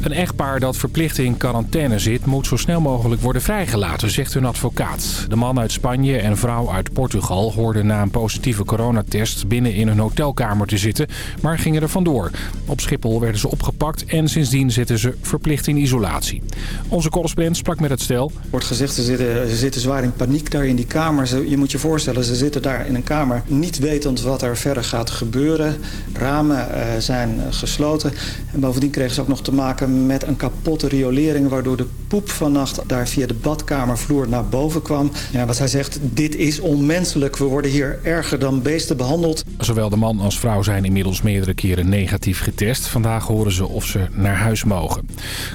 Een echtpaar dat verplicht in quarantaine zit... moet zo snel mogelijk worden vrijgelaten, zegt hun advocaat. De man uit Spanje en vrouw uit Portugal hoorden na een positieve coronatest... binnen in hun hotelkamer te zitten, maar gingen er vandoor. Op Schiphol werden ze opgepakt en sindsdien zitten ze verplicht in isolatie. Onze correspondent sprak met het stel. wordt gezegd, ze zitten, ze zitten zwaar in paniek daar in die kamer. Je moet je voorstellen, ze zitten daar in een kamer... niet wetend wat er verder gaat gebeuren. Ramen uh, zijn gesloten. En bovendien kregen ze ook nog te maken met een kapotte riolering... waardoor de poep vannacht daar via de badkamervloer naar boven kwam. Ja, wat hij zegt, dit is onmenselijk. We worden hier erger dan beesten behandeld. Zowel de man als vrouw zijn inmiddels meerdere keren negatief getest. Vandaag horen ze of ze naar huis mogen.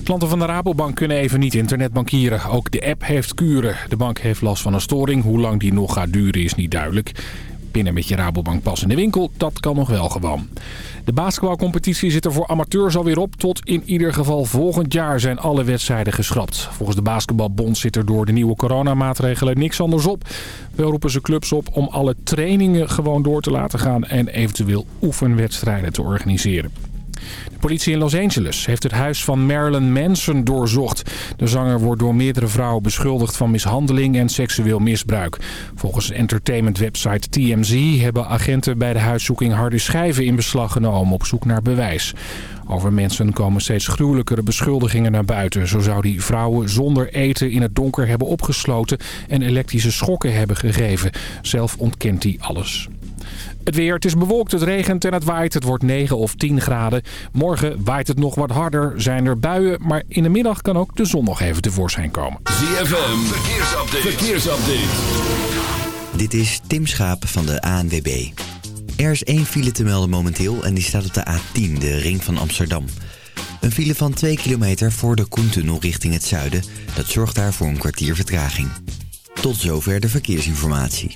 Klanten van de Rabobank kunnen even niet internetbankieren. Ook de app heeft kuren. De bank heeft last van een storing. Hoe lang die nog gaat duren is niet duidelijk. Binnen met je Rabobank pas in de winkel, dat kan nog wel gewoon. De basketbalcompetitie zit er voor amateurs alweer op. Tot in ieder geval volgend jaar zijn alle wedstrijden geschrapt. Volgens de basketbalbond zit er door de nieuwe coronamaatregelen niks anders op. Wel roepen ze clubs op om alle trainingen gewoon door te laten gaan... en eventueel oefenwedstrijden te organiseren. De politie in Los Angeles heeft het huis van Marilyn Manson doorzocht. De zanger wordt door meerdere vrouwen beschuldigd van mishandeling en seksueel misbruik. Volgens entertainmentwebsite TMZ hebben agenten bij de huiszoeking harde schijven in beslag genomen op zoek naar bewijs. Over mensen komen steeds gruwelijkere beschuldigingen naar buiten. Zo zou die vrouwen zonder eten in het donker hebben opgesloten en elektrische schokken hebben gegeven. Zelf ontkent hij alles. Het weer, het is bewolkt, het regent en het waait. Het wordt 9 of 10 graden. Morgen waait het nog wat harder, zijn er buien... maar in de middag kan ook de zon nog even tevoorschijn komen. ZFM, verkeersupdate. verkeersupdate. Dit is Tim Schaap van de ANWB. Er is één file te melden momenteel en die staat op de A10, de ring van Amsterdam. Een file van 2 kilometer voor de Koentunnel richting het zuiden. Dat zorgt daar voor een kwartier vertraging. Tot zover de verkeersinformatie.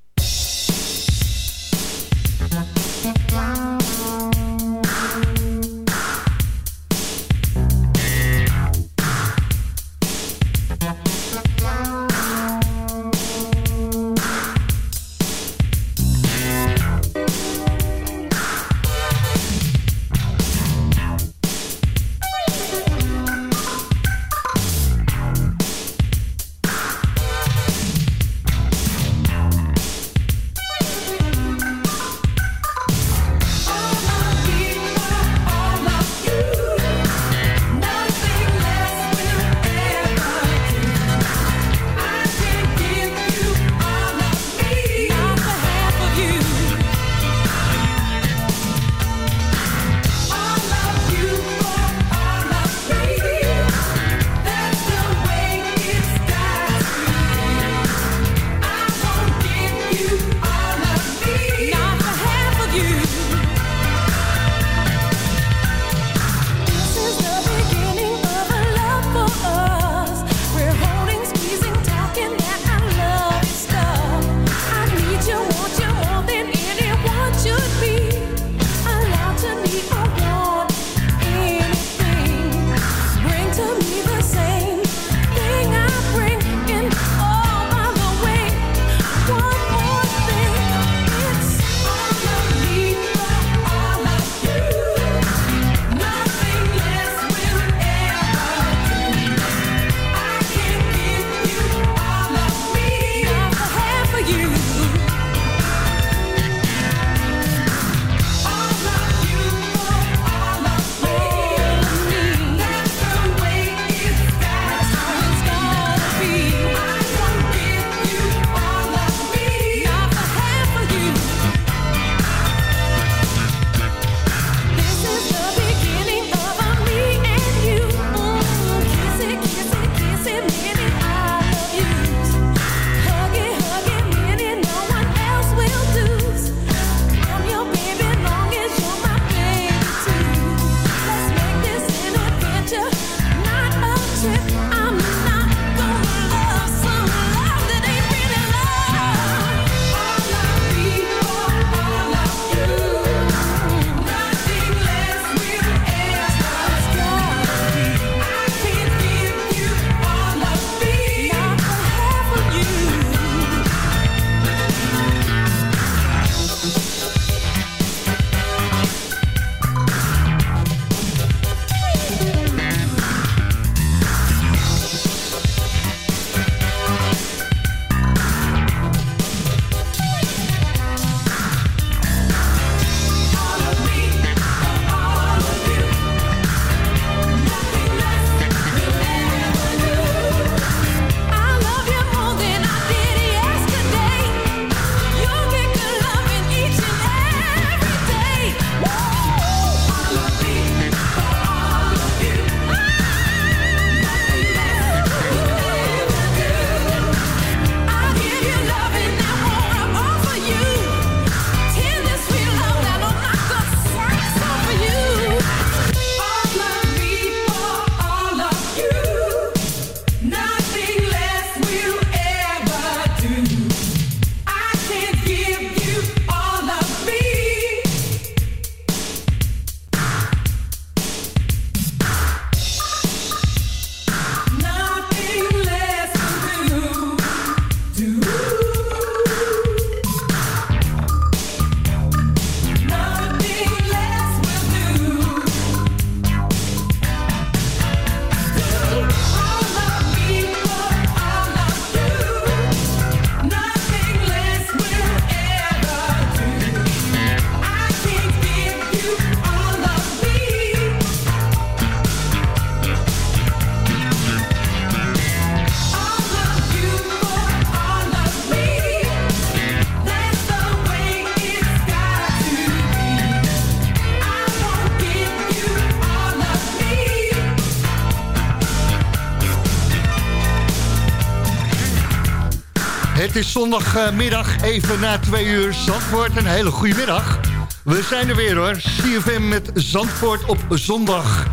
Het is zondagmiddag, even na twee uur. Zandvoort, een hele goede middag. We zijn er weer hoor. CFM met Zandvoort op zondag.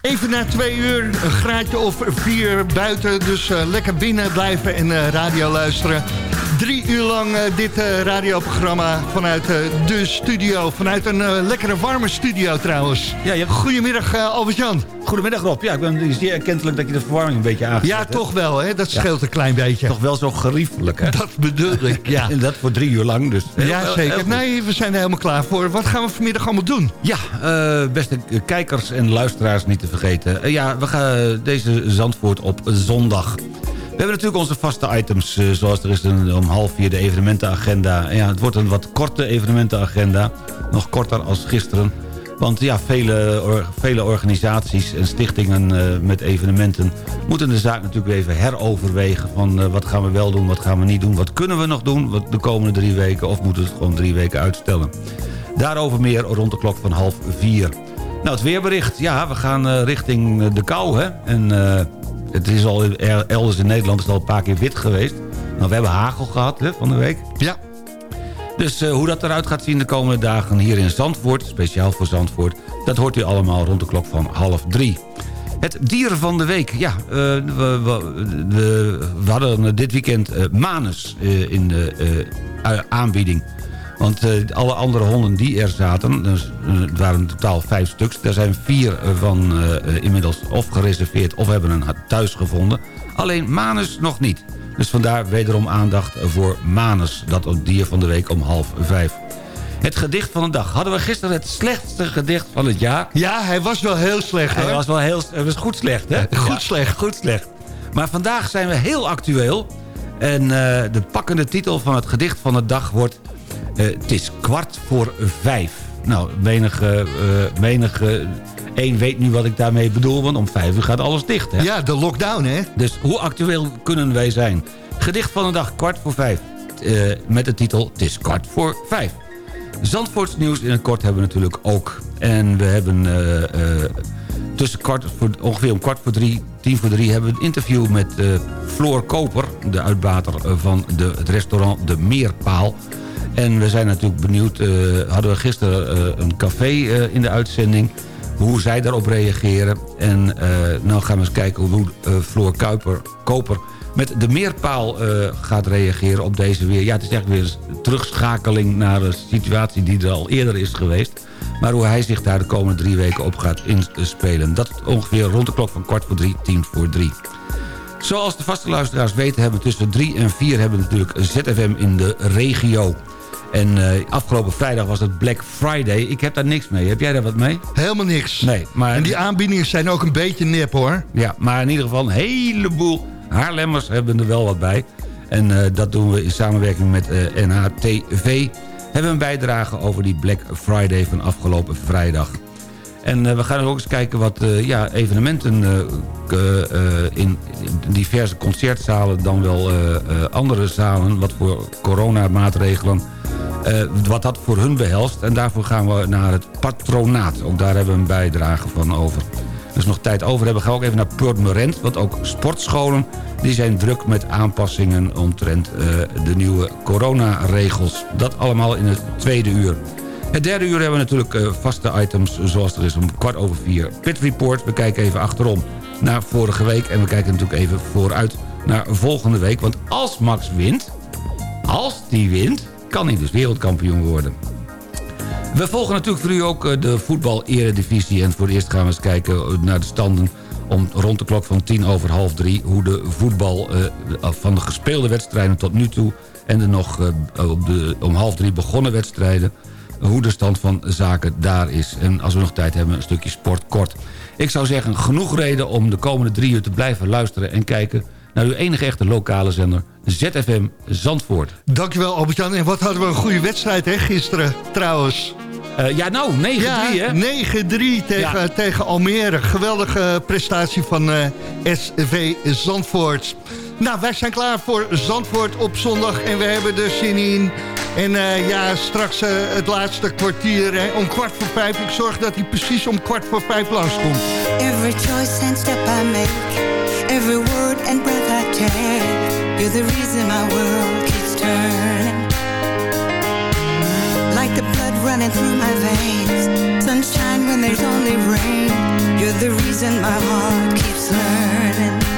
Even na twee uur, een graadje of vier buiten. Dus eh, lekker binnen blijven en eh, radio luisteren. Drie uur lang eh, dit radioprogramma vanuit de studio. Vanuit een lekkere warme studio trouwens. Ja, hebt- Goedemiddag Albert-Jan. Goedemiddag Rob. Ja, ik ben zeer erkentelijk dat je de verwarming een beetje aangezet Ja, toch wel hè. Dat scheelt een klein beetje. Toch wel zo geriefelijk, hè? Dat bedoel ik, ja. En dat voor drie uur lang, dus... Ja, zeker. Nee, we zijn er helemaal klaar voor. Wat gaan we vanmiddag allemaal doen? Ja, eh, beste kijkers en luisteraars niet te vergeten. Eh, ja, we gaan deze Zandvoort op zondag. We hebben natuurlijk onze vaste items, eh, zoals er is een, om half vier de evenementenagenda. Ja, het wordt een wat korte evenementenagenda. Nog korter als gisteren. Want ja, vele, vele organisaties en stichtingen eh, met evenementen... moeten de zaak natuurlijk even heroverwegen... van eh, wat gaan we wel doen, wat gaan we niet doen... wat kunnen we nog doen de komende drie weken... of moeten we het gewoon drie weken uitstellen. Daarover meer rond de klok van half vier. Nou, het weerbericht. Ja, we gaan eh, richting de kou, hè. En het is al er- elders in Nederland is al een paar keer wit geweest. Nou, we hebben hagel gehad van de week. Ja. Dus eh, hoe dat eruit gaat zien de komende dagen hier in Zandvoort... speciaal voor Zandvoort... dat hoort u allemaal rond de klok van half drie. Het dier van de week. Ja, eh, we, hadden dit weekend eh, Manus in de aanbieding. Want alle andere honden die er zaten, dus, waren in totaal vijf stuks... daar zijn vier van inmiddels of gereserveerd of hebben een thuis gevonden. Alleen Manus nog niet. Dus vandaar wederom aandacht voor Manus, dat dier van de week om half vijf. Het gedicht van de dag. Hadden we gisteren het slechtste gedicht van het jaar. Ja, hij was wel heel slecht Hij was wel heel... Het was goed slecht, hè? Goed slecht. Goed slecht. Maar vandaag zijn we heel actueel. En eh, de pakkende titel van het gedicht van de dag wordt... eh, het is kwart voor vijf. Nou, menige... eh menige één weet nu wat ik daarmee bedoel... want om vijf uur gaat alles dicht, hè? Ja, de lockdown hè. Dus hoe actueel kunnen wij zijn? Gedicht van de dag, kwart voor vijf. Eh, met de titel Het is kwart voor vijf. Zandvoorts nieuws in het kort hebben we natuurlijk ook. En we hebben eh, eh, tussen kwart voor, ongeveer om kwart voor drie, tien voor drie... hebben we een interview met Floor Koper, de uitbater van de, het restaurant De Meerpaal. En we zijn natuurlijk benieuwd, hadden we gisteren een café in de uitzending hoe zij daarop reageren. En uh, nou gaan we eens kijken hoe uh, Floor Kuiper, Koper met de meerpaal uh, gaat reageren op deze weer. Ja, het is echt weer een terugschakeling naar de situatie die er al eerder is geweest. Maar hoe hij zich daar de komende drie weken op gaat inspelen. Dat ongeveer rond de klok van kwart voor drie, tien voor drie. Zoals de vaste luisteraars weten hebben tussen drie en vier hebben we natuurlijk ZFM in de regio. En uh, afgelopen vrijdag was het Black Friday. Ik heb daar niks mee. Heb jij daar wat mee? Helemaal niks. Nee, maar... En die aanbiedingen zijn ook een beetje nep hoor. Ja, maar in ieder geval een heleboel Haarlemmers hebben er wel wat bij. En uh, dat doen we in samenwerking met uh, NHTV. Hebben we een bijdrage over die Black Friday van afgelopen vrijdag. En we gaan ook eens kijken wat ja, evenementen in diverse concertzalen... dan wel andere zalen, wat voor coronamaatregelen... Uh, wat dat voor hun behelst. En daarvoor gaan we naar het patronaat. Ook daar hebben we een bijdrage van over. Dus nog tijd over hebben, gaan we ook even naar Purmerend. Want ook sportscholen die zijn druk met aanpassingen... omtrent uh, de nieuwe coronaregels. Dat allemaal in het tweede uur. Het derde uur hebben we natuurlijk uh, vaste items... zoals er is om kwart over vier. Pit Report, we kijken even achterom naar vorige week... en we kijken natuurlijk even vooruit naar volgende week. Want als Max wint, als die wint kan hij dus wereldkampioen worden. We volgen natuurlijk voor u ook de voetbal-eredivisie. En voor het eerst gaan we eens kijken naar de standen om rond de klok van tien over half drie... hoe de voetbal uh, van de gespeelde wedstrijden tot nu toe... en de nog op de, om half drie begonnen wedstrijden... hoe de stand van zaken daar is. En als we nog tijd hebben, een stukje sport kort. Ik zou zeggen, genoeg reden om de komende drie uur te blijven luisteren en kijken naar uw enige echte lokale zender ZFM Zandvoort. Dankjewel Albert-Jan. En wat hadden we een goede wedstrijd hè, gisteren trouwens. Uh, ja nou, 9-3 ja, hè? 9-3 tegen, ja. tegen Almere. Geweldige prestatie van uh, SV Zandvoort. Nou, wij zijn klaar voor Zandvoort op zondag en we hebben er zin in. En uh, ja, straks het laatste kwartier hè, om kwart voor vijf. Ik zorg dat hij precies om kwart voor vijf langskomt. Every choice and step I make Every word and breath I take. You're the reason my world keeps turning. Like the blood running through my veins. Sunshine when there's only rain. You're the reason my heart keeps learning.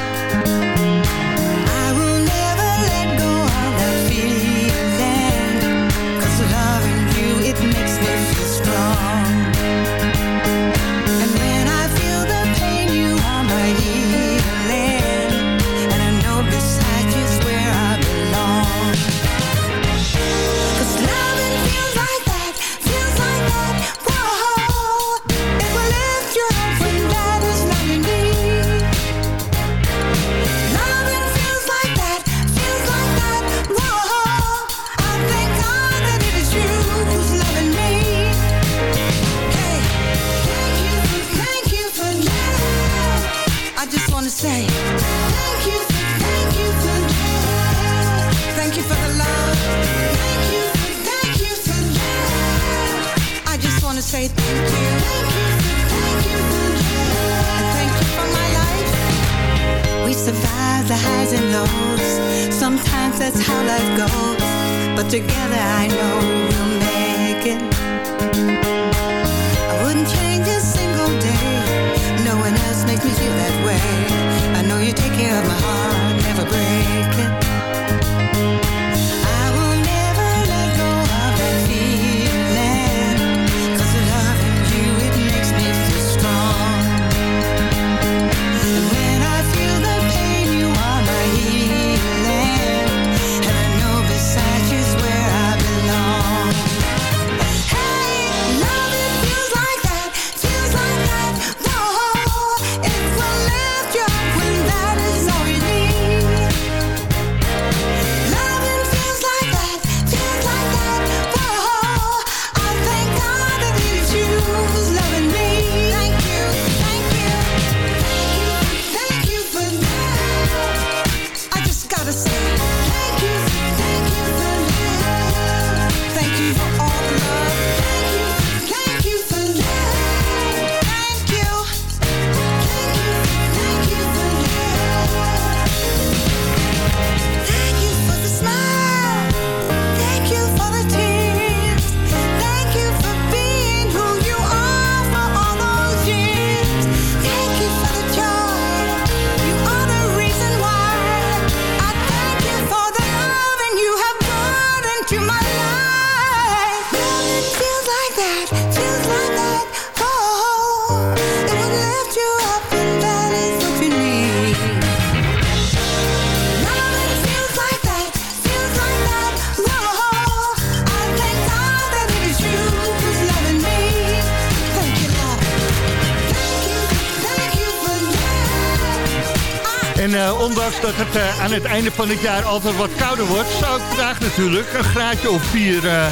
het eh, aan het einde van het jaar altijd wat kouder wordt. Zou ik vandaag natuurlijk een graadje of vier eh,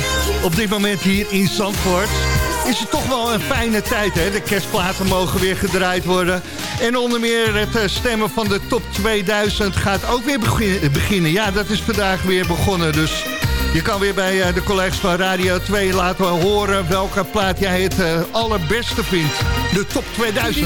op dit moment hier in Zandvoort. Is het toch wel een fijne tijd, hè? De kerstplaten mogen weer gedraaid worden. En onder meer het eh, stemmen van de top 2000 gaat ook weer beginnen. Ja, dat is vandaag weer begonnen, dus... Je kan weer bij de collega's van Radio 2 laten horen welke plaat jij het allerbeste vindt. De top 2000.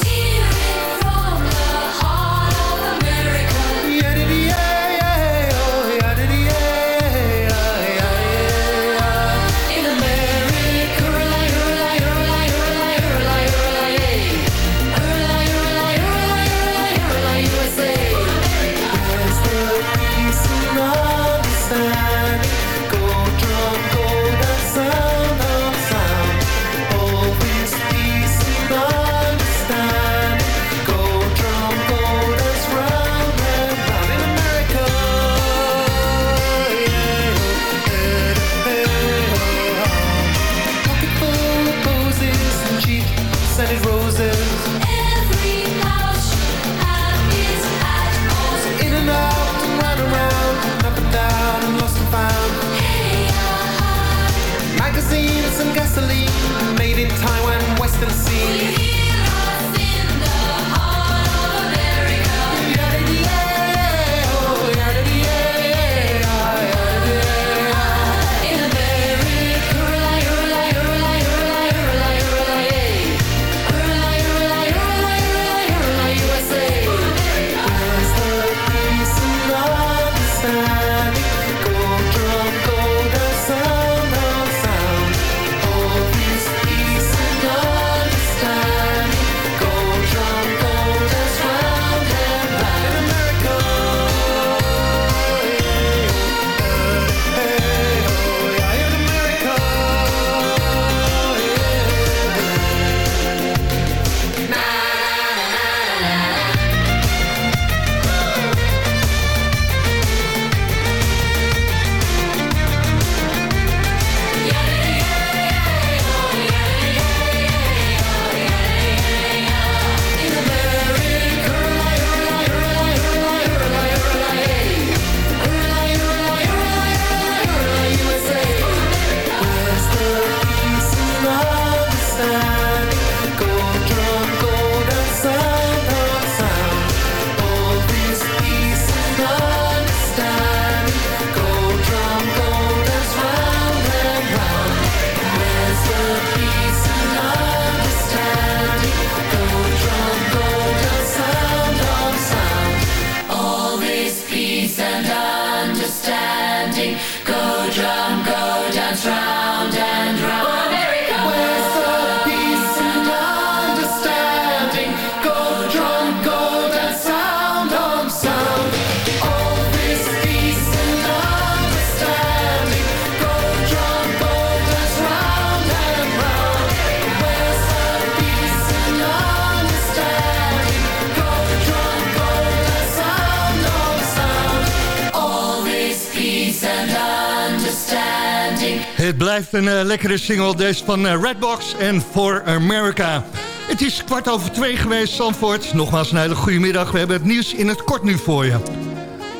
Lekkere single, deze van eh, Redbox en For America. Het is kwart over twee geweest, Zandvoort. Nogmaals een hele goede middag. We hebben het nieuws in het kort nu voor je.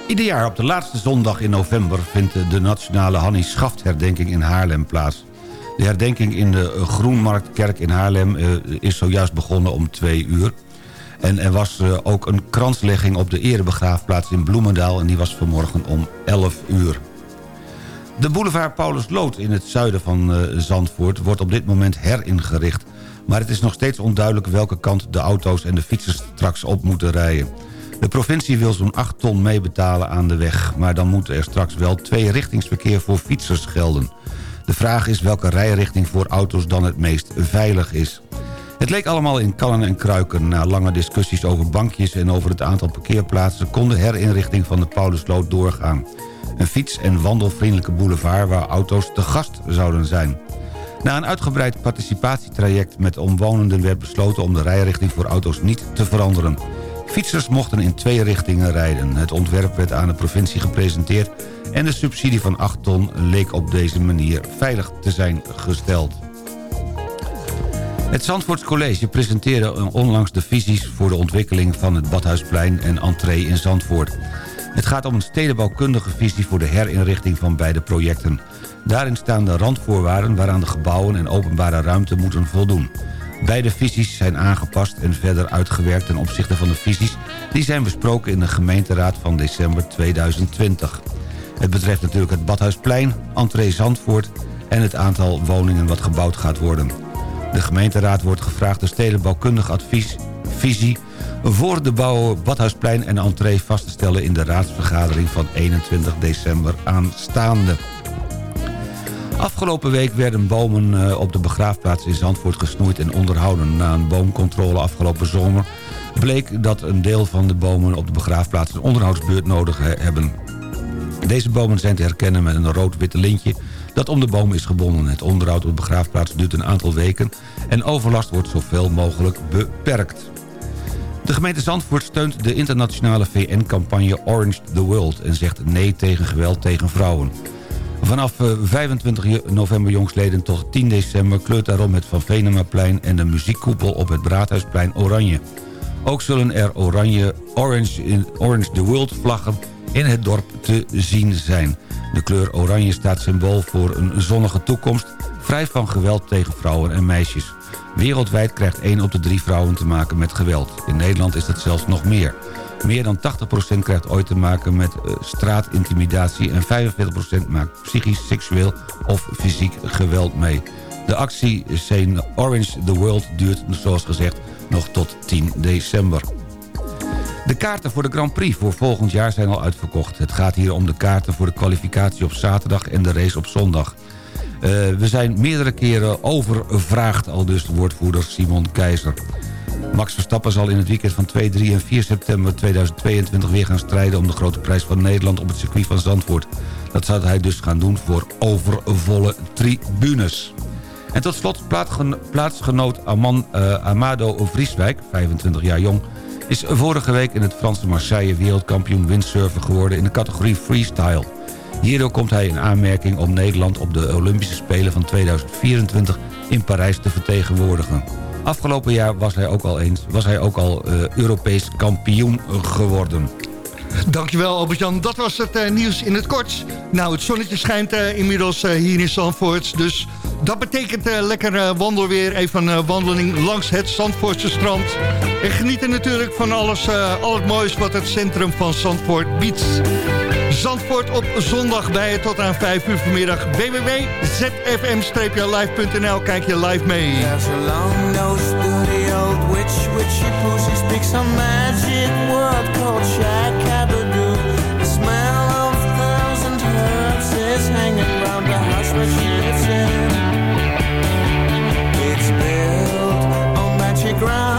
Ieder jaar op de laatste zondag in november vindt de nationale Hannie Schaft herdenking in Haarlem plaats. De herdenking in de Groenmarktkerk in Haarlem eh, is zojuist begonnen om twee uur. En er was eh, ook een kranslegging op de erebegraafplaats in Bloemendaal... en die was vanmorgen om 11 uur. De boulevard Paulus Lood in het zuiden van eh, Zandvoort... wordt op dit moment heringericht. Maar het is nog steeds onduidelijk welke kant de auto's en de fietsers straks op moeten rijden. De provincie wil zo'n 8 ton meebetalen aan de weg... maar dan moet er straks wel twee richtingsverkeer voor fietsers gelden. De vraag is welke rijrichting voor auto's dan het meest veilig is. Het leek allemaal in kannen en kruiken. Na lange discussies over bankjes en over het aantal parkeerplaatsen... kon de herinrichting van de Paulusloot doorgaan. Een fiets- en wandelvriendelijke boulevard waar auto's te gast zouden zijn. Na een uitgebreid participatietraject met omwonenden werd besloten... om de rijrichting voor auto's niet te veranderen. Fietsers mochten in twee richtingen rijden. Het ontwerp werd aan de provincie gepresenteerd... en de subsidie van 8 ton leek op deze manier veilig te zijn gesteld. Het Zandvoorts College presenteerde onlangs de visies... voor de ontwikkeling van het Badhuisplein en entree in Zandvoort. Het gaat om een stedenbouwkundige visie voor de herinrichting van beide projecten. Daarin staan de randvoorwaarden waaraan de gebouwen en openbare ruimte moeten voldoen. Beide visies zijn aangepast en verder uitgewerkt ten opzichte van de visies... die zijn besproken in de gemeenteraad van december 2020. Het betreft natuurlijk het Badhuisplein, entree Zandvoort... en het aantal woningen wat gebouwd gaat worden. De gemeenteraad wordt gevraagd de stedenbouwkundig advies, visie... voor de bouw Badhuisplein en entree vast te stellen... in de raadsvergadering van 21 december aanstaande. Afgelopen week werden bomen eh, op de begraafplaats in Zandvoort gesnoeid en onderhouden. Na een boomcontrole afgelopen zomer bleek dat een deel van de bomen op de begraafplaats een onderhoudsbeurt nodig he- hebben. Deze bomen zijn te herkennen met een rood-witte lintje dat om de boom is gebonden. Het onderhoud op de begraafplaats duurt een aantal weken en overlast wordt zoveel mogelijk beperkt. De gemeente Zandvoort steunt de internationale VN-campagne Orange the World... en zegt nee tegen geweld tegen vrouwen. Vanaf eh, 25 je- november jongsleden tot 10 december... kleurt daarom het Van Venemaplein en de muziekkoepel op het Braadhuisplein oranje. Ook zullen er oranje Orange, in, Orange the World vlaggen in het dorp te zien zijn. De kleur oranje staat symbool voor een zonnige toekomst... vrij van geweld tegen vrouwen en meisjes. Wereldwijd krijgt 1 op de 3 vrouwen te maken met geweld. In Nederland is dat zelfs nog meer. Meer dan 80% krijgt ooit te maken met eh, straatintimidatie... en 45% maakt psychisch, seksueel of fysiek geweld mee. De actie Say Orange the World duurt, zoals gezegd, nog tot 10 december. De kaarten voor de Grand Prix voor volgend jaar zijn al uitverkocht. Het gaat hier om de kaarten voor de kwalificatie op zaterdag en de race op zondag. Eh, we zijn meerdere keren overvraagd, al dus woordvoerder Simon Keizer. Max Verstappen zal in het weekend van 2, 3 en 4 september 2022 weer gaan strijden... om de grote prijs van Nederland op het circuit van Zandvoort. Dat zou hij dus gaan doen voor overvolle tribunes. En tot slot plaatsgen- plaatsgenoot Aman, eh, Amado Vrieswijk, 25 jaar jong... is vorige week in het Franse Marseille wereldkampioen windsurfen geworden... in de categorie freestyle. Hierdoor komt hij in aanmerking om Nederland op de Olympische Spelen van 2024 in Parijs te vertegenwoordigen. Afgelopen jaar was hij ook al eens was hij ook al eh, Europees kampioen geworden. Dankjewel Albert-Jan. Dat was het eh, nieuws in het kort. Nou, het zonnetje schijnt eh, inmiddels hier in Zandvoort. Dus dat betekent lekker wandelweer. Even een wandeling langs het Zandvoortse strand. En genieten natuurlijk van alles, al het moois wat het centrum van Zandvoort biedt. Zandvoort op zondag bij je tot aan 5 uur vanmiddag. www.zfm-live.nl Kijk je live mee. It's built on magic.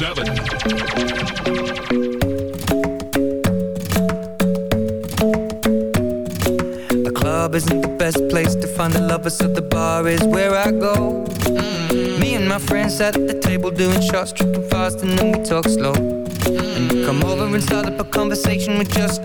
7.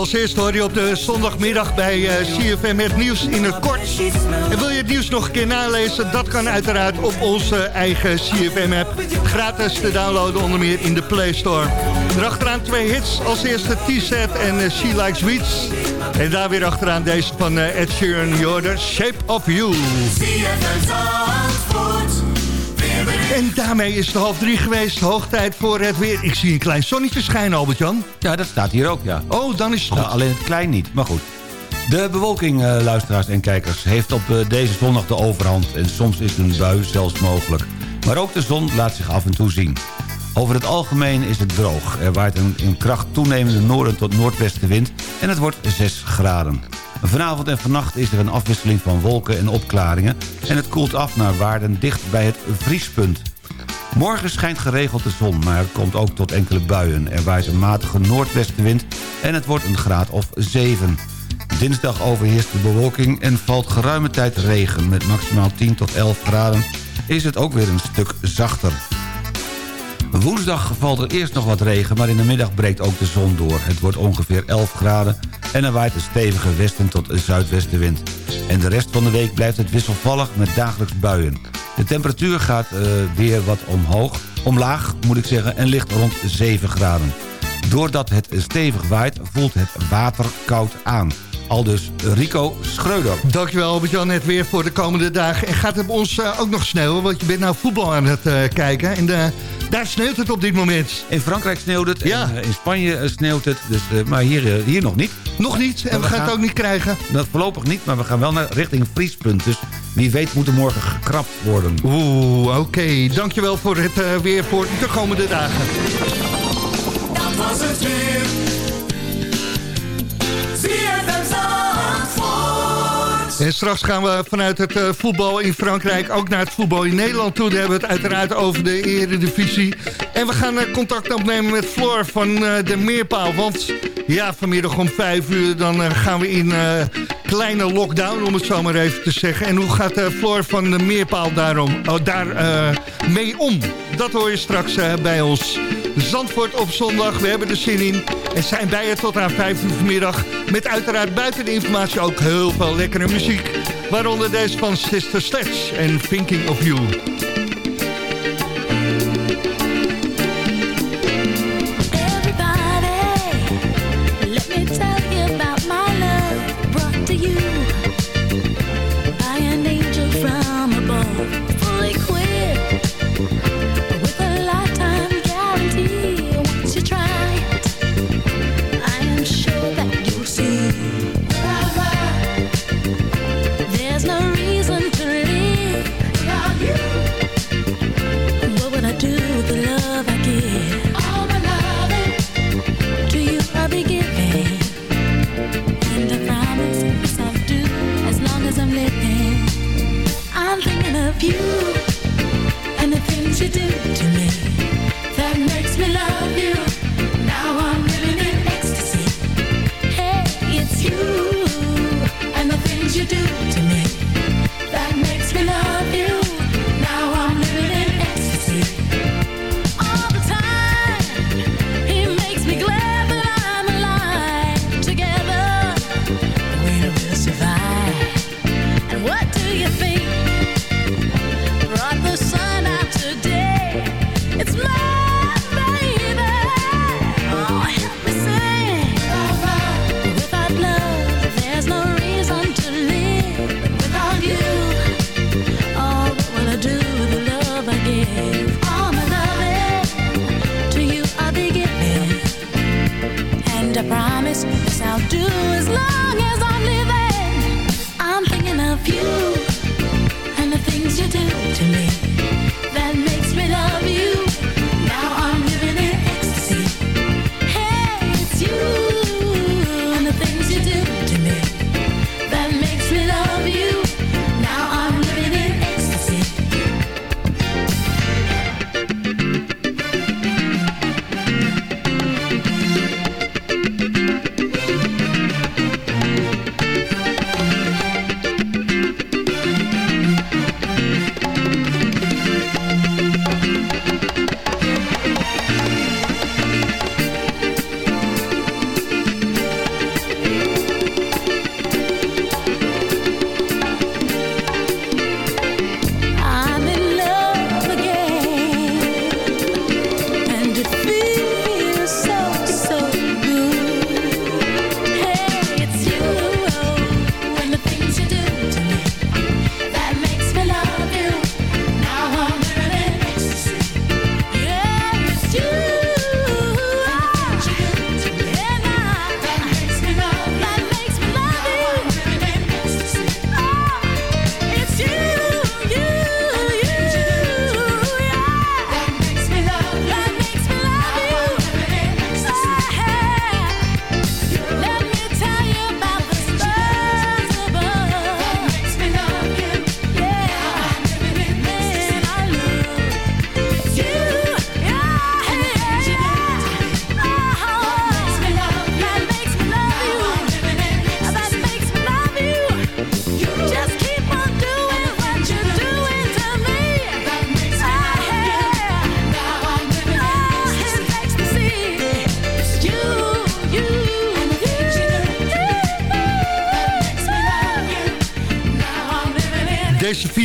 Als eerste hoor je op de zondagmiddag bij eh, CFM het nieuws in het kort. En wil je het nieuws nog een keer nalezen? Dat kan uiteraard op onze eigen CFM-app. Gratis te downloaden onder meer in de Play Store. Erachteraan twee hits. Als eerste T-Set en eh, She Likes Beats. En daar weer achteraan deze van eh, Ed Sheeran, Jordan, Shape of You. En daarmee is het half drie geweest. Hoog tijd voor het weer. Ik zie een klein zonnetje schijnen, Albert-Jan. Ja, dat staat hier ook, ja. Oh, dan is het goed. Nou, alleen het klein niet, maar goed. De bewolking, eh, luisteraars en kijkers, heeft op eh, deze zondag de overhand... en soms is een bui zelfs mogelijk. Maar ook de zon laat zich af en toe zien. Over het algemeen is het droog. Er waait een in kracht toenemende noorden tot noordwestenwind... en het wordt 6 graden. Vanavond en vannacht is er een afwisseling van wolken en opklaringen... en het koelt af naar waarden dicht bij het vriespunt. Morgen schijnt geregeld de zon, maar komt ook tot enkele buien. Er waait een matige noordwestenwind en het wordt een graad of 7. Dinsdag overheerst de bewolking en valt geruime tijd regen. Met maximaal 10 tot 11 graden is het ook weer een stuk zachter. Woensdag valt er eerst nog wat regen, maar in de middag breekt ook de zon door. Het wordt ongeveer 11 graden en er waait een stevige westen tot zuidwestenwind. En de rest van de week blijft het wisselvallig met dagelijks buien. De temperatuur gaat eh, weer wat omhoog, omlaag moet ik zeggen, en ligt rond 7 graden. Doordat het stevig waait, voelt het water koud aan. Aldus Rico Schreuder. Dankjewel Albert-Jan net weer voor de komende dagen. En gaat het bij ons eh, ook nog sneeuwen? Want je bent nou voetbal aan het eh, kijken. En eh, daar sneeuwt het op dit moment. In Frankrijk sneeuwt het. Ja. En, in Spanje sneeuwt het. Dus, maar hier, hier nog niet. Nog niet. En we we gaan het ook niet krijgen. Dat voorlopig niet, maar we gaan wel naar richting vriespunt. Dus wie weet moet er morgen gekrapt worden. Oeh, oké. Dankjewel voor het weer voor de komende dagen. Dat was het weer. ZFM Zandvoort. En straks gaan we vanuit het eh, voetbal in Frankrijk ook naar het voetbal in Nederland toe. Daar hebben we het uiteraard over de eredivisie. En we gaan eh, contact opnemen met Floor van eh, de Meerpaal. Want ja, vanmiddag om vijf uur dan gaan we in kleine lockdown, om het zo maar even te zeggen. En hoe gaat Floor van de Meerpaal daarom, oh, daar mee om? Dat hoor je straks bij ons. Zandvoort op zondag, we hebben er zin in. En zijn bij je tot aan 5 uur vanmiddag. Met uiteraard buiten de informatie ook heel veel lekkere muziek. Waaronder deze van Sister Sledge en Thinking of You.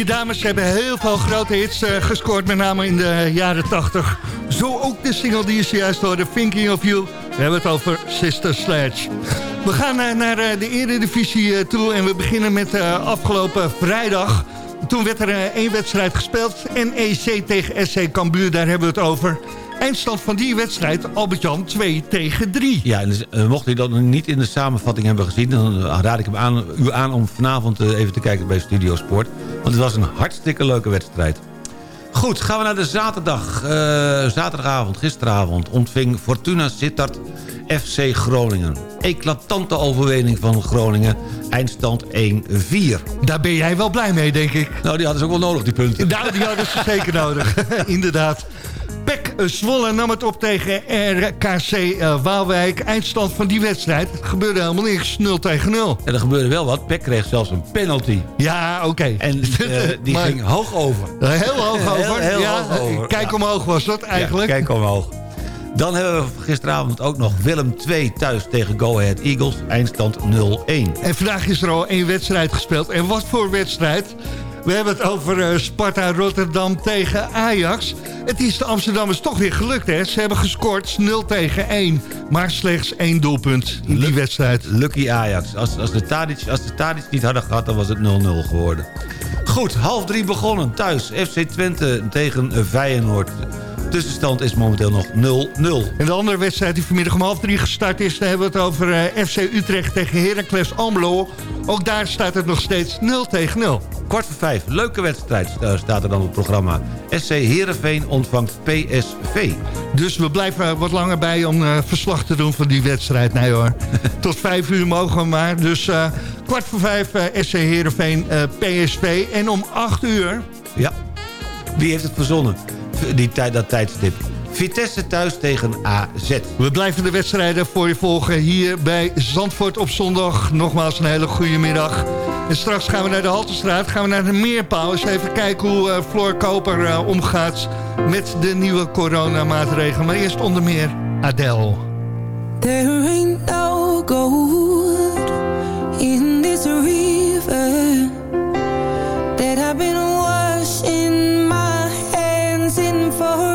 Vier dames hebben heel veel grote hits eh, gescoord, met name in de jaren 80. Zo ook de single die je zojuist hoorde, Thinking of You. We hebben het over Sister Sledge. We gaan eh, naar eh, de eredivisie toe en we beginnen met afgelopen vrijdag. Toen werd er één wedstrijd gespeeld. NEC tegen SC Cambuur, daar hebben we het over. Eindstand van die wedstrijd, Albert-Jan, 2 tegen 3. Ja, en dus, eh, mocht u dat niet in de samenvatting hebben gezien... dan eh, raad ik hem aan, u aan om vanavond eh, even te kijken bij Studio Sport. Want het was een hartstikke leuke wedstrijd. Goed, gaan we naar de zaterdag. Zaterdagavond, gisteravond, ontving Fortuna Sittard FC Groningen. Eclatante overwinning van Groningen. Eindstand 1-4. Daar ben jij wel blij mee, denk ik. Nou, die hadden ze ook wel nodig, die punten. Nou, die hadden ze zeker nodig. Inderdaad. Pek Zwolle nam het op tegen RKC eh, Waalwijk. Eindstand van die wedstrijd. Het gebeurde helemaal niks. 0 tegen 0. En er gebeurde wel wat. Peck kreeg zelfs een penalty. Ja, oké. En eh, die Maar- ging hoog over. Heel hoog over. Heel, heel ja, hoog over. Kijk Ja. omhoog was dat eigenlijk. Ja, kijk omhoog. Dan hebben we gisteravond ook nog Willem 2 thuis tegen Go Ahead Eagles. Eindstand 0-1. En vandaag is er al één wedstrijd gespeeld. En wat voor wedstrijd? We hebben het over eh, Sparta Rotterdam tegen Ajax. Het is de Amsterdammers toch weer gelukt, hè? Ze hebben gescoord 0 tegen 1. Maar slechts één doelpunt in die wedstrijd. Lucky Ajax. Als, als, de Tadic, als de Tadic niet hadden gehad, dan was het 0-0 geworden. Goed, half drie begonnen. Thuis, FC Twente tegen eh, Feyenoord. Tussenstand is momenteel nog 0-0. En de andere wedstrijd die vanmiddag om half drie gestart is... dan hebben we het over eh, FC Utrecht tegen Heracles Almelo. Ook daar staat het nog steeds 0 tegen 0. Kwart voor vijf, leuke wedstrijd eh, staat er dan op het programma. SC Heerenveen ontvangt PSV. Dus we blijven wat langer bij om eh, verslag te doen van die wedstrijd. Nee hoor, tot vijf uur mogen we maar. Dus kwart voor vijf SC Heerenveen PSV. En om acht uur... Ja, wie heeft het verzonnen? Die tijd, dat tijdstip. Vitesse thuis tegen AZ. We blijven de wedstrijden voor je volgen hier bij Zandvoort op zondag. Nogmaals een hele goede middag. En straks gaan we naar de Haltestraat, gaan we naar de Meerpaal. Eens even kijken hoe eh, Floor Koper eh, omgaat met de nieuwe coronamaatregelen. Maar eerst onder meer Adele. There ain't no gold in this river that I've been for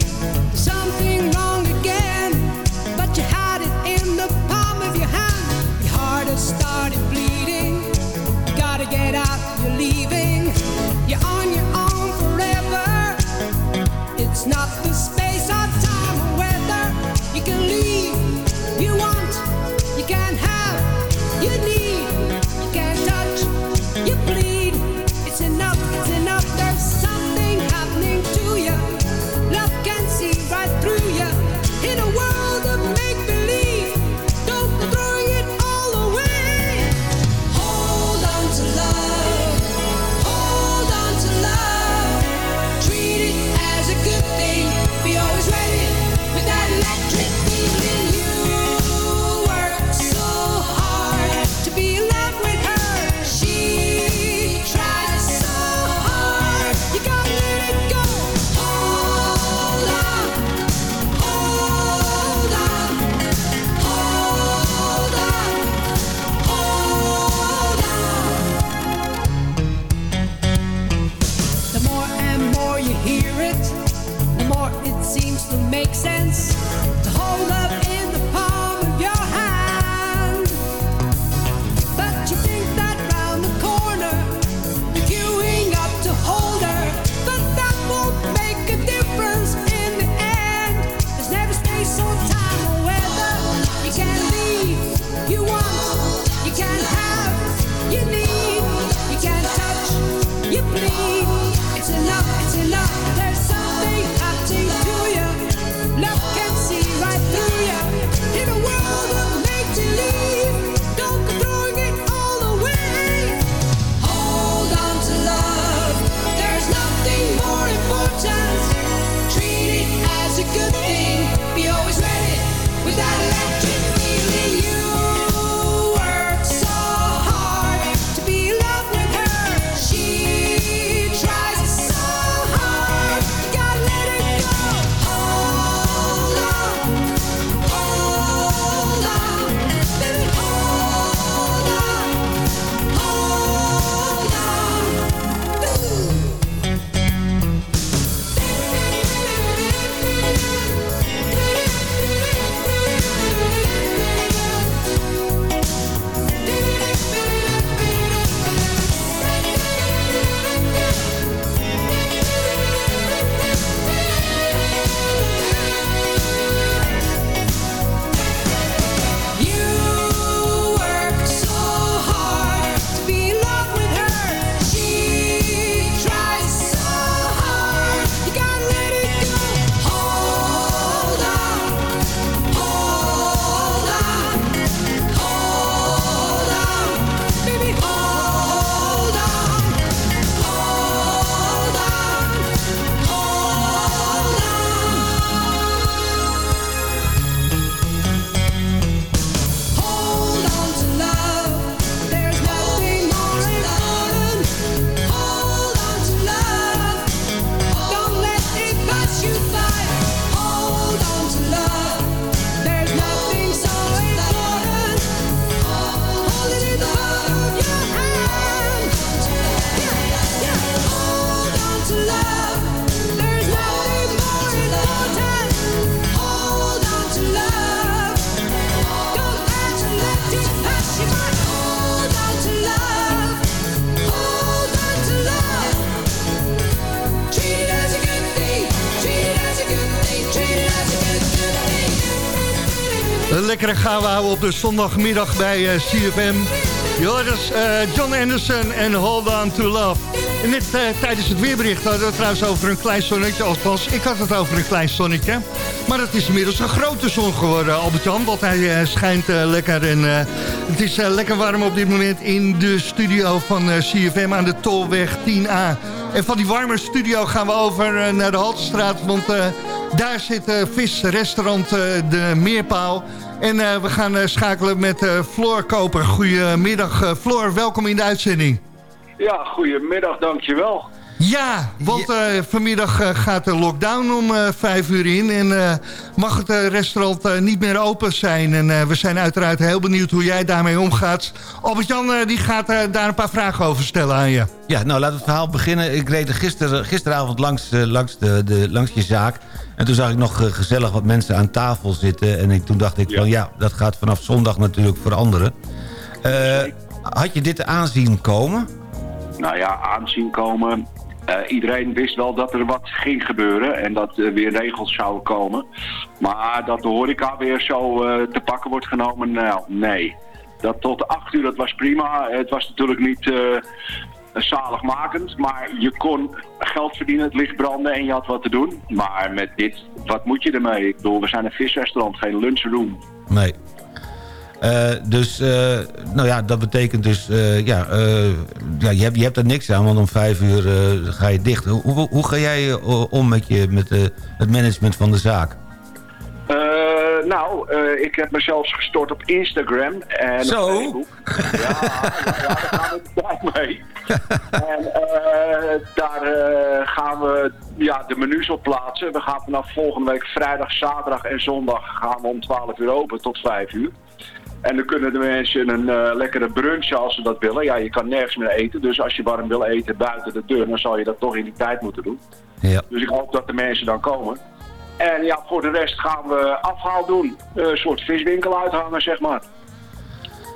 leaving. You're on your Nou, we houden op de zondagmiddag bij eh, CFM. Joris, uh, John Anderson en Hold On To Love. En net eh, tijdens het weerbericht hadden we het trouwens over een klein zonnetje. Althans, ik had het over een klein zonnetje. Maar het is inmiddels een grote zon geworden, Albert-Jan. Want hij schijnt lekker en het is lekker warm op dit moment in de studio van CFM aan de Tolweg 10A. En van die warme studio gaan we over naar de Haltestraat, want... Daar zit eh, uh, visrestaurant eh, De Meerpaal. En eh, we gaan schakelen met Floor Koper. Goedemiddag Floor, welkom in de uitzending. Ja, goedemiddag, dankjewel. Ja, want eh, vanmiddag eh, gaat de lockdown om eh, vijf uur in... en eh, mag het restaurant eh, niet meer open zijn. En eh, we zijn uiteraard heel benieuwd hoe jij daarmee omgaat. Albert-Jan eh, die gaat daar een paar vragen over stellen aan je. Ja, nou laten we het verhaal beginnen. Ik reed er gister, gisteravond langs, langs, de, de, langs je zaak. En toen zag ik nog gezellig wat mensen aan tafel zitten. En ik, toen dacht ik van ja, dat gaat vanaf zondag natuurlijk veranderen. Eh, had je dit aanzien komen? Nou ja, aanzien komen. Eh, iedereen wist wel dat er wat ging gebeuren en dat er weer regels zouden komen. Maar dat de horeca weer zo eh, te pakken wordt genomen, nou nee. Dat tot acht uur, dat was prima. Het was natuurlijk niet eh, zaligmakend, maar je kon geld verdienen, het licht branden en je had wat te doen. Maar met dit, wat moet je ermee? Ik bedoel, we zijn een visrestaurant, geen lunchroom. Nee. Eh, dus, eh, nou ja, dat betekent dus, eh, ja, ja je, hebt, je hebt er niks aan, want om vijf uur ga je dicht. Hoe, hoe, hoe ga jij om met, je, met het management van de zaak? Nou, ik heb mezelf gestort op Instagram en Zo? op Facebook. Ja, ja, ja, daar gaan we de tijd mee. en daar gaan we ja, de menus op plaatsen. We gaan vanaf volgende week vrijdag, zaterdag en zondag gaan we om 12 uur open tot 5 uur. En dan kunnen de mensen een eh, lekkere brunch als ze dat willen. Ja, je kan nergens meer eten. Dus als je warm wil eten buiten de deur, dan zal je dat toch in die tijd moeten doen. Ja. Dus ik hoop dat de mensen dan komen. En ja, voor de rest gaan we afhaal doen. Een soort viswinkel uithangen, zeg maar.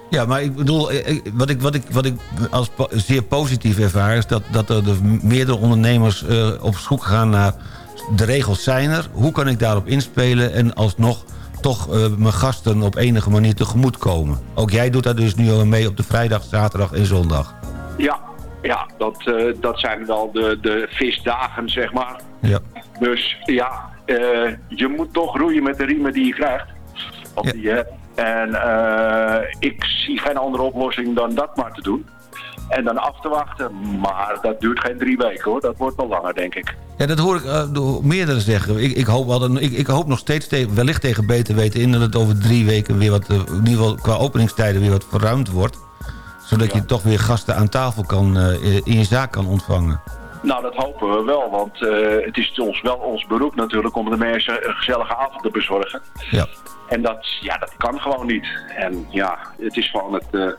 Ja, maar ik bedoel, eh, eh, wat ik, wat ik, wat ik als po- zeer positief ervaar... is dat, dat er dus meerdere ondernemers eh, op zoek gaan naar... de regels zijn er, hoe kan ik daarop inspelen... en alsnog toch eh, mijn gasten op enige manier tegemoet komen. Ook jij doet daar dus nu al mee op de vrijdag, zaterdag en zondag. Ja, ja dat, eh, dat zijn wel de, de visdagen, zeg maar. Ja. Dus ja, eh, je moet toch roeien met de riemen die je krijgt. Of die je hebt. En ik zie geen andere oplossing dan dat maar te doen. En dan af te wachten. Maar dat duurt geen drie weken hoor. Dat wordt wel langer, denk ik. Ja, dat hoor ik eh, door meerdere zeggen. Ik, ik, hoop wel dat, ik, ik hoop nog steeds wellicht tegen beter weten in... dat het over drie weken weer wat, eh, in ieder geval qua openingstijden weer wat verruimd wordt. Zodat je toch weer gasten aan tafel kan, eh, in je zaak kan ontvangen. Nou, dat hopen we wel, want het is ons, wel ons beroep natuurlijk om de mensen een gezellige avond te bezorgen. Ja. En dat, ja, dat kan gewoon niet. En ja, het is gewoon het,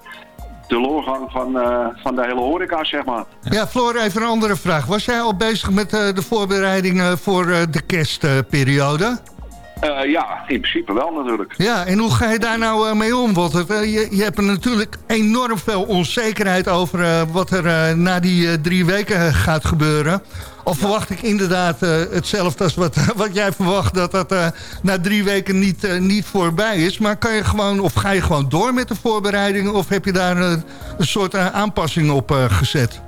de loorgang van, eh, van de hele horeca, zeg maar. Ja, Floor, even een andere vraag. Was jij al bezig met eh, de voorbereidingen voor eh, de kerstperiode? Ja, in principe wel natuurlijk. Ja, en hoe ga je daar nou mee om? Want je, je hebt er natuurlijk enorm veel onzekerheid over wat er na die drie weken gaat gebeuren. Of verwacht ik inderdaad eh, hetzelfde als wat, wat jij verwacht... dat dat eh, na drie weken niet, eh, niet voorbij is. Maar kan je gewoon, of ga je gewoon door met de voorbereidingen... of heb je daar een soort aanpassing op eh, gezet?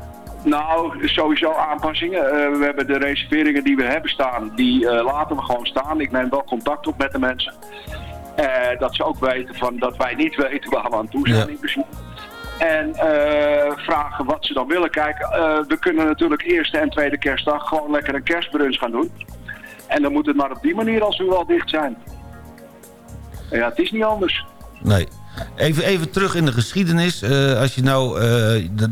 Nou, sowieso aanpassingen. Eh, we hebben de reserveringen die we hebben staan, die eh, laten we gewoon staan. Ik neem wel contact op met de mensen. Eh, dat ze ook weten van dat wij niet weten waar we aan toe zijn Ja. in principe. En eh, vragen wat ze dan willen. Kijk, eh, we kunnen natuurlijk eerste en tweede kerstdag gewoon lekker een kerstbrunch gaan doen. En dan moet het maar op die manier als we wel dicht zijn. Ja, het is niet anders. Nee. Even, even terug in de geschiedenis. Eh, als je nou,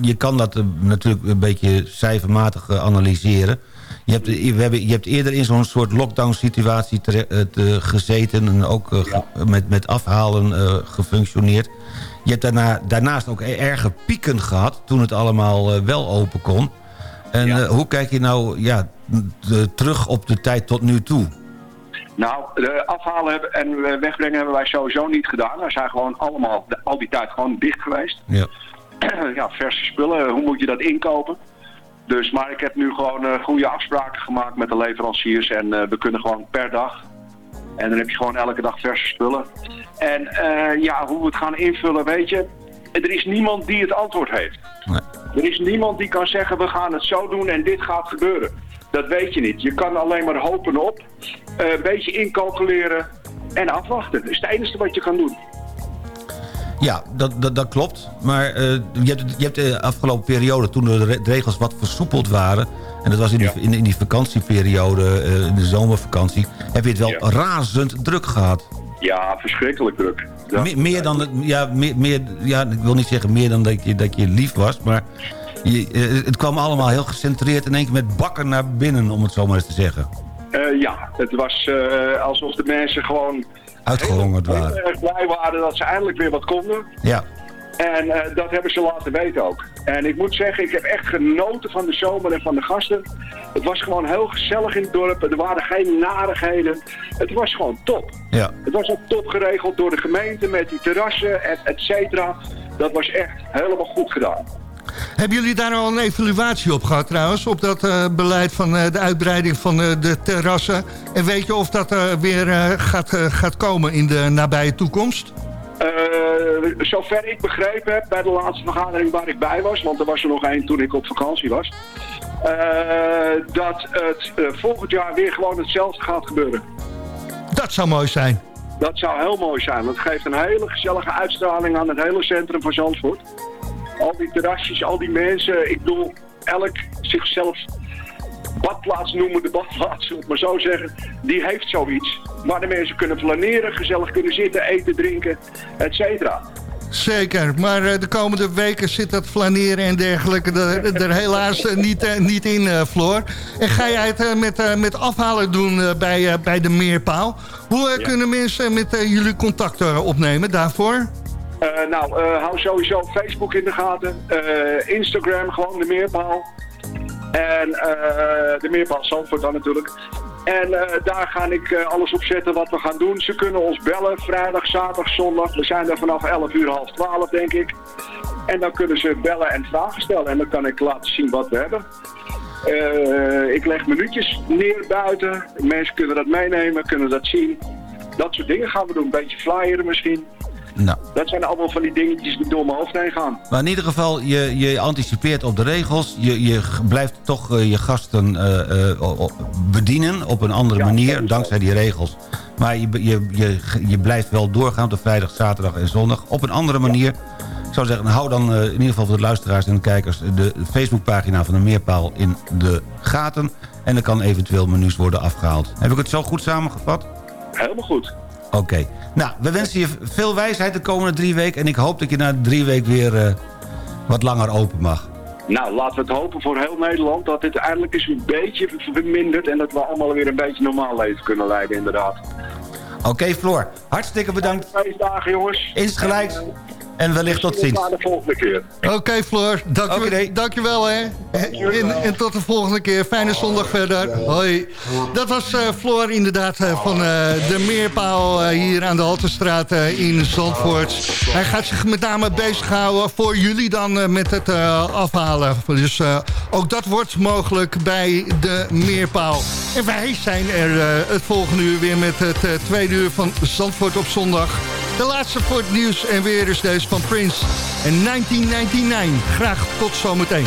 je kan dat natuurlijk een beetje cijfermatig analyseren. Je hebt, we hebben, je hebt eerder in zo'n soort lockdown situatie tere- te- gezeten... en ook met, met afhalen gefunctioneerd. Je hebt daarna, daarnaast ook erge pieken gehad... toen het allemaal eh, wel open kon. En eh, hoe kijk je nou ja, de- terug op de tijd tot nu toe? Nou, de afhalen en wegbrengen hebben wij sowieso niet gedaan. We zijn gewoon allemaal al die tijd gewoon dicht geweest. Ja. ja, verse spullen, hoe moet je dat inkopen? Dus, maar ik heb nu gewoon eh, goede afspraken gemaakt met de leveranciers en we kunnen gewoon per dag. En dan heb je gewoon elke dag verse spullen. En eh, ja, hoe we het gaan invullen, weet je, er is niemand die het antwoord heeft. Er is niemand die kan zeggen, we gaan het zo doen en dit gaat gebeuren. Dat weet je niet. Je kan alleen maar hopen op, eh, een beetje incalculeren en afwachten. Dat is het enige wat je kan doen. Ja, dat, dat, dat klopt. Maar eh, je, hebt, je hebt de afgelopen periode, toen de regels wat versoepeld waren... en dat was in die, in, in die vakantieperiode, eh, in de zomervakantie... heb je het wel razend druk gehad. Ja, verschrikkelijk druk. Me- meer dan, ja, meer, meer, ja, ik wil niet zeggen meer dan dat je, dat je lief was... maar Je, eh, het kwam allemaal heel gecentreerd in één keer met bakken naar binnen, om het zo maar eens te zeggen. Eh, ja, het was alsof de mensen gewoon Uitgehongerd heel waren. erg blij waren dat ze eindelijk weer wat konden. Ja. En eh, dat hebben ze laten weten ook. En ik moet zeggen, ik heb echt genoten van de zomer en van de gasten. Het was gewoon heel gezellig in het dorp. Er waren geen narigheden. Het was gewoon top. Ja. Het was ook top geregeld door de gemeente met die terrassen, et, et cetera. Dat was echt helemaal goed gedaan. Hebben jullie daar al een evaluatie op gehad trouwens? Op dat eh, beleid van eh, de uitbreiding van de terrassen? En weet je of dat weer gaat, gaat komen in de nabije toekomst? Eh, zover ik begrepen heb bij de laatste vergadering waar ik bij was, want er was er nog één toen ik op vakantie was, eh, dat het eh, volgend jaar weer gewoon hetzelfde gaat gebeuren. Dat zou mooi zijn. Dat zou heel mooi zijn, want het geeft een hele gezellige uitstraling aan het hele centrum van Zandvoort. Al die terrasjes, al die mensen, ik bedoel, elk zichzelf badplaats noemen, de badplaats, om het maar zo zeggen, die heeft zoiets. Waar de mensen kunnen flaneren, gezellig kunnen zitten, eten, drinken, et cetera. Zeker, maar eh, de komende weken zit dat flaneren en dergelijke er, er helaas eh, niet, eh, niet in, eh, Floor. En ga jij het eh, met, eh, met afhalen doen eh, bij, eh, bij de Meerpaal? Hoe eh, kunnen mensen met eh, jullie contact eh, opnemen daarvoor? Eh, nou, eh, hou sowieso Facebook in de gaten. Eh, Instagram, gewoon de meerpaal. En eh, de meerpaal Zandvoort dan natuurlijk. En eh, daar ga ik eh, alles op zetten wat we gaan doen. Ze kunnen ons bellen, vrijdag, zaterdag, zondag. We zijn er vanaf 11 uur, half 12 denk ik. En dan kunnen ze bellen en vragen stellen. En dan kan ik laten zien wat we hebben. Ik leg minuutjes neer buiten. Mensen kunnen dat meenemen, kunnen dat zien. Dat soort dingen gaan we doen. Een beetje flyeren misschien. Nou. Dat zijn allemaal van die dingetjes die door mijn hoofd heen gaan. Maar in ieder geval, je, je anticipeert op de regels. Je, je blijft toch eh, je gasten eh, eh, bedienen op een andere manier, dankzij die regels. Maar je, je, je, je blijft wel doorgaan op de vrijdag, zaterdag en zondag op een andere manier. Ik zou zeggen, hou dan in ieder geval voor de luisteraars en de kijkers... de Facebookpagina van de Meerpaal in de gaten. En er kan eventueel menus worden afgehaald. Heb ik het zo goed samengevat? Helemaal goed. Oké. Nou, we wensen je veel wijsheid de komende drie weken. En ik hoop dat je na drie weken weer eh, wat langer open mag. Nou, laten we het hopen voor heel Nederland dat dit eindelijk eens een beetje vermindert en dat we allemaal weer een beetje normaal leven kunnen leiden, inderdaad. Oké, Floor. Hartstikke bedankt. Feestdagen, jongens. Insgelijks. En wellicht tot ziens. Tot de volgende keer. Oké, Floor. Dank je, dankjewel, hè. En, en tot de volgende keer. Fijne zondag verder. Hoi. Dat was eh, Floor inderdaad eh, van eh, de Meerpaal hier aan de Haltestraat in Zandvoort. Hij gaat zich met name bezighouden voor jullie dan met het eh, afhalen. Dus eh, ook dat wordt mogelijk bij de Meerpaal. En wij zijn er eh, het volgende uur weer met het eh, tweede uur van Zandvoort op zondag. De laatste voor nieuws en weer is deze van Prince en 1999. Graag tot zometeen.